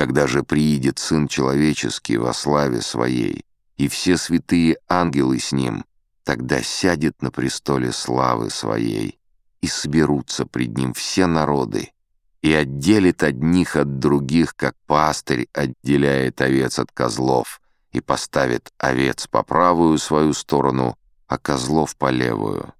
Когда же приидет Сын Человеческий во славе Своей, и все святые ангелы с Ним, тогда сядет на престоле славы Своей, и соберутся пред Ним все народы, и отделит одних от других, как пастырь отделяет овец от козлов, и поставит овец по правую свою сторону, а козлов по левую.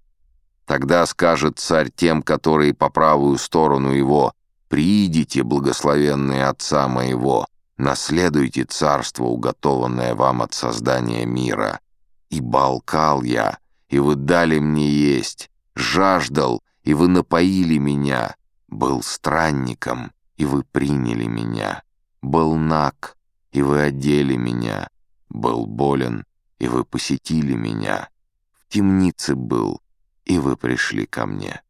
Тогда скажет царь тем, которые по правую сторону его, «Приидите, благословенные Отца моего, наследуйте царство, уготованное вам от создания мира. Ибо алкал я, и вы дали мне есть, жаждал, и вы напоили меня, был странником, и вы приняли меня, был наг, и вы одели меня, был болен, и вы посетили меня, в темнице был, и вы пришли ко мне».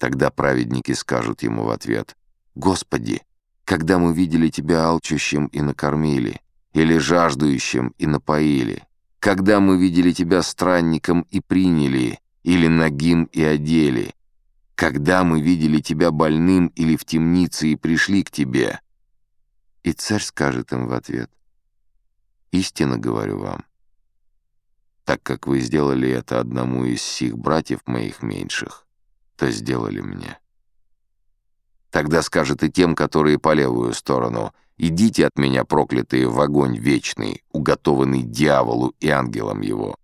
Тогда праведники скажут ему в ответ, «Господи, когда мы видели Тебя алчущим и накормили, или жаждущим и напоили, когда мы видели Тебя странником и приняли, или нагим и одели, когда мы видели Тебя больным или в темнице и пришли к Тебе». И царь скажет им в ответ, «Истинно говорю вам, так как вы сделали это одному из сих братьев моих меньших, то сделали мне. Тогда скажет и тем, которые по левую сторону, «Идите от меня, проклятые, в огонь вечный, уготованный дьяволу и ангелам его.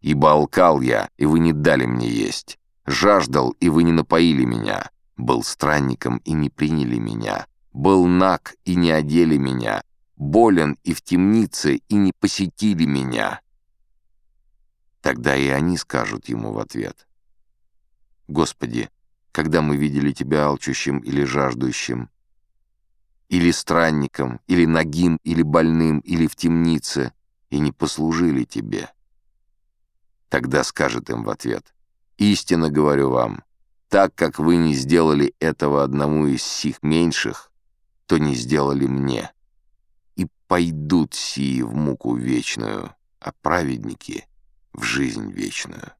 Ибо алкал я, и вы не дали мне есть, жаждал, и вы не напоили меня, был странником, и не приняли меня, был наг, и не одели меня, болен и в темнице, и не посетили меня». Тогда и они скажут ему в ответ, Господи, когда мы видели Тебя алчущим или жаждущим, или странником, или нагим, или больным, или в темнице, и не послужили Тебе. Тогда скажет им в ответ, «Истинно говорю вам, так как вы не сделали этого одному из сих меньших, то не сделали мне. И пойдут сии в муку вечную, а праведники — в жизнь вечную».